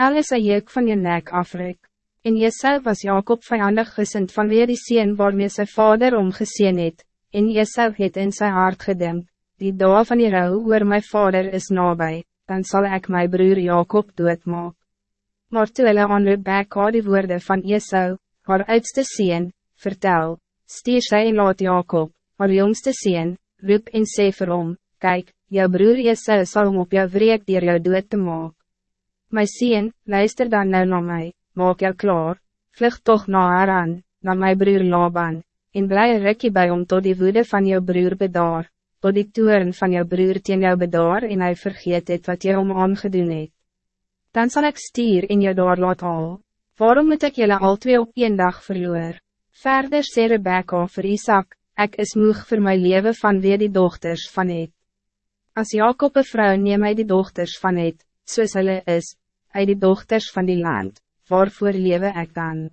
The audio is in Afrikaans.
Alles een juk van je nek afrek. En Jesu was Jacob vijandig gesind vanweer die sien waarmee sy vader omgezien het, en Jesu het in zijn hart gedimp, die dag van die rouw oor my vader is nabij, dan zal ik mijn broer Jacob doodmaak. Maar toe hulle aan Rebecca die woorden van Jesu, haar oudste sien, vertel, stier sy en laat Jacob, haar jongste sien, roep en sê vir hom, kyk, jou broer Jesu sal om op jou wreek dier jou dood te maak. My sien, luister dan nou naar mij maak jou klaar, vlug toch na haar aan, na my broer Laban, en bly rikkie by om tot die woede van jou broer bedaar, tot die toeren van jou broer teen jou bedaar en hij vergeet het wat jy om aangedoen het. Dan zal ik stier in jou daar laat haal, waarom moet ik jullie al twee op één dag verloor? Verder sê Rebecca vir Isaac, ik is moeg voor mijn leven van weer die dochters van het. Als Jacob een vrouw neem hy die dochters van het, soos hulle is, hy die dochters van die land waarvoor lewe ik dan?